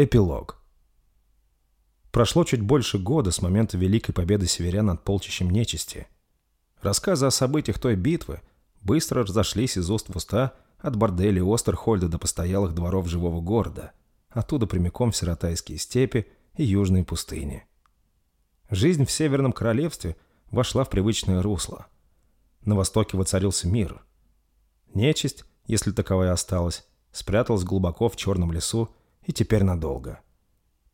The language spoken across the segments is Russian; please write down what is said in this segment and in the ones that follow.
Эпилог. Прошло чуть больше года с момента Великой Победы северян над полчищем нечисти. Рассказы о событиях той битвы быстро разошлись из уст в уста от борделей Остерхольда до постоялых дворов живого города, оттуда прямиком в сиротайские степи и южные пустыни. Жизнь в Северном Королевстве вошла в привычное русло. На востоке воцарился мир. Нечисть, если таковая осталась, спряталась глубоко в черном лесу и теперь надолго.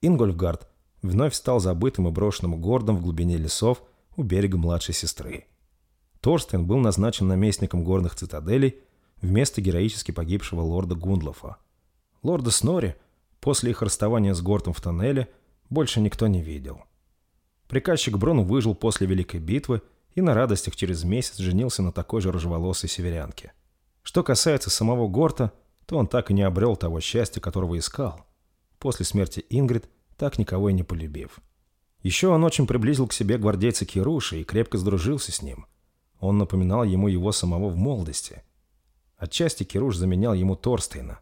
Ингольфгард вновь стал забытым и брошенным городом в глубине лесов у берега младшей сестры. Торстен был назначен наместником горных цитаделей вместо героически погибшего лорда Гундлофа. Лорда Снори после их расставания с Гортом в тоннеле больше никто не видел. Приказчик Брон выжил после Великой битвы и на радостях через месяц женился на такой же рыжеволосой северянке. Что касается самого Горта, то он так и не обрел того счастья, которого искал. После смерти Ингрид, так никого и не полюбив. Еще он очень приблизил к себе гвардейца Кируша и крепко сдружился с ним. Он напоминал ему его самого в молодости. Отчасти Кируш заменял ему Торстейна.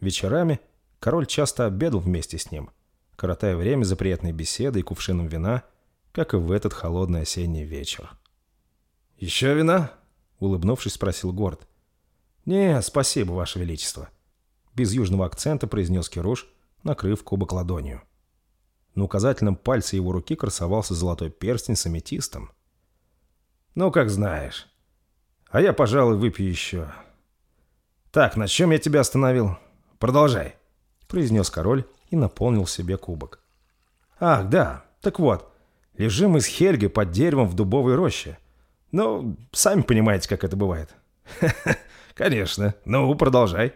Вечерами король часто обедал вместе с ним, коротая время за приятной беседой и кувшином вина, как и в этот холодный осенний вечер. «Еще вина?» — улыбнувшись, спросил Горд. «Не, спасибо, Ваше Величество», — без южного акцента произнес Кируш, накрыв кубок ладонью. На указательном пальце его руки красовался золотой перстень с аметистом. «Ну, как знаешь. А я, пожалуй, выпью еще. Так, на чем я тебя остановил? Продолжай», — произнес король и наполнил себе кубок. «Ах, да, так вот, лежим мы с Хельгой под деревом в дубовой роще. Ну, сами понимаете, как это бывает». «Конечно. Ну, продолжай».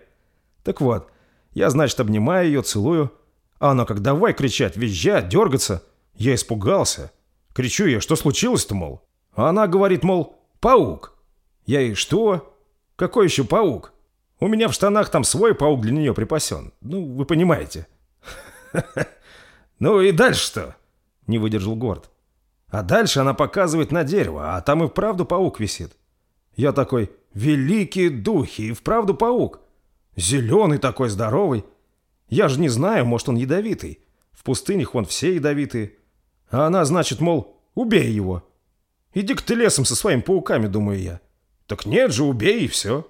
«Так вот, я, значит, обнимаю ее, целую. А она как давай кричать, визжать, дергаться. Я испугался. Кричу ей, что случилось-то, мол? А она говорит, мол, паук. Я ей, что? Какой еще паук? У меня в штанах там свой паук для нее припасен. Ну, вы понимаете. Ну и дальше что? Не выдержал Горд. А дальше она показывает на дерево, а там и вправду паук висит. Я такой, великие духи, и вправду паук. Зеленый такой здоровый. Я же не знаю, может, он ядовитый. В пустынях вон все ядовитые. А она, значит, мол, убей его. Иди-ка ты лесом со своими пауками, думаю я. Так нет же, убей и все.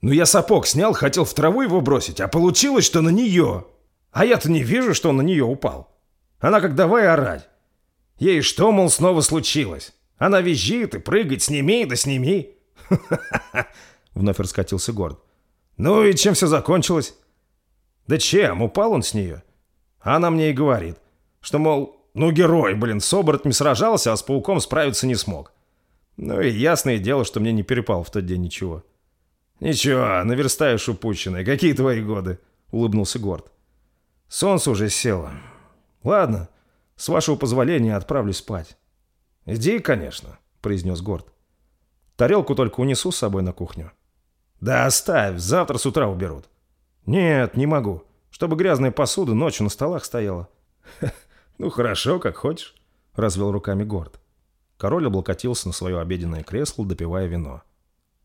Ну я сапог снял, хотел в траву его бросить, а получилось, что на нее. А я-то не вижу, что он на нее упал. Она как давай орать. Ей что, мол, снова случилось? Она визжит и прыгает, сними, да сними. Вновь раскатился Горд. Ну и чем все закончилось? Да чем? Упал он с нее? Она мне и говорит, что, мол, ну герой, блин, с оборотнем сражался, а с пауком справиться не смог. Ну и ясное дело, что мне не перепало в тот день ничего. Ничего, наверстаешь упущенное. Какие твои годы? Улыбнулся Горд. Солнце уже село. Ладно, с вашего позволения отправлюсь спать. Иди, конечно, произнес Горд. Тарелку только унесу с собой на кухню. «Да оставь, завтра с утра уберут». «Нет, не могу. Чтобы грязная посуда ночью на столах стояла». «Ну хорошо, как хочешь», — развел руками Горд. Король облокотился на свое обеденное кресло, допивая вино.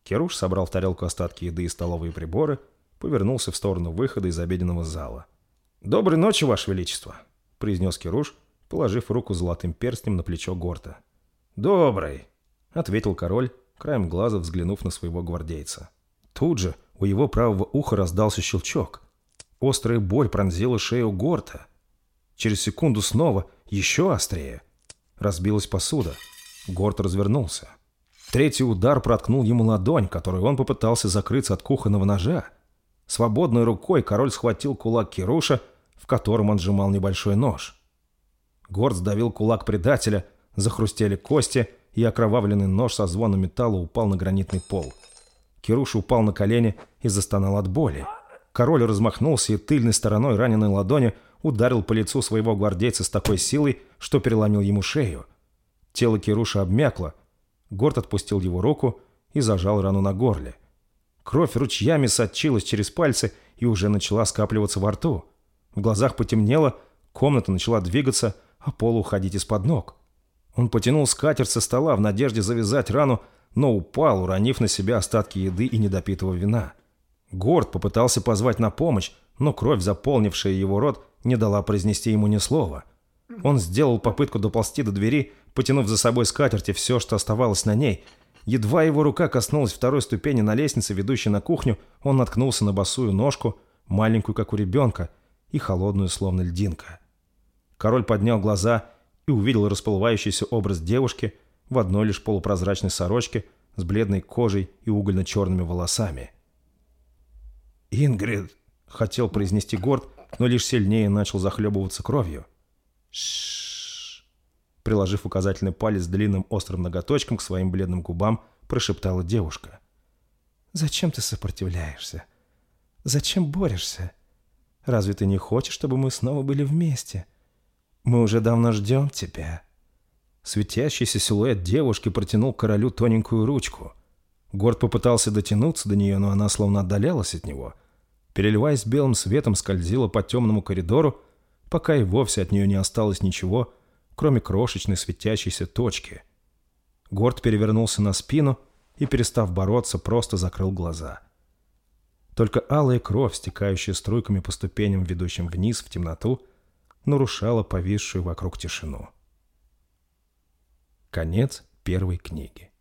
Керуш собрал в тарелку остатки еды и столовые приборы, повернулся в сторону выхода из обеденного зала. «Доброй ночи, Ваше Величество», — произнес Керуш, положив руку золотым перстнем на плечо Горта. «Добрый», — ответил король, краем глаза взглянув на своего гвардейца. Тут же у его правого уха раздался щелчок. Острая боль пронзила шею Горта. Через секунду снова, еще острее. Разбилась посуда. Горт развернулся. Третий удар проткнул ему ладонь, которой он попытался закрыться от кухонного ножа. Свободной рукой король схватил кулак Кируша, в котором он сжимал небольшой нож. Горд сдавил кулак предателя, захрустели кости, и окровавленный нож со звоном металла упал на гранитный пол. Кируш упал на колени и застонал от боли. Король размахнулся и тыльной стороной раненой ладони ударил по лицу своего гвардейца с такой силой, что переломил ему шею. Тело Кируша обмякло. Горд отпустил его руку и зажал рану на горле. Кровь ручьями сочилась через пальцы и уже начала скапливаться во рту. В глазах потемнело, комната начала двигаться, а пол уходить из-под ног. Он потянул скатерть со стола в надежде завязать рану, но упал, уронив на себя остатки еды и недопитого вина. Горд попытался позвать на помощь, но кровь, заполнившая его рот, не дала произнести ему ни слова. Он сделал попытку доползти до двери, потянув за собой скатерть и все, что оставалось на ней. Едва его рука коснулась второй ступени на лестнице, ведущей на кухню, он наткнулся на босую ножку, маленькую, как у ребенка, и холодную, словно льдинка. Король поднял глаза и увидел расплывающийся образ девушки в одной лишь полупрозрачной сорочке с бледной кожей и угольно-черными волосами. «Ингрид!» — хотел произнести Горд, но лишь сильнее начал захлебываться кровью. Шш. Приложив указательный палец длинным острым ноготочком к своим бледным губам, прошептала девушка. «Зачем ты сопротивляешься? Зачем борешься? Разве ты не хочешь, чтобы мы снова были вместе? Мы уже давно ждем тебя». Светящийся силуэт девушки протянул королю тоненькую ручку. Горд попытался дотянуться до нее, но она словно отдалялась от него. Переливаясь белым светом, скользила по темному коридору, пока и вовсе от нее не осталось ничего, кроме крошечной светящейся точки. Горд перевернулся на спину и, перестав бороться, просто закрыл глаза. Только алая кровь, стекающая струйками по ступеням, ведущим вниз в темноту, нарушала повисшую вокруг тишину. Конец первой книги.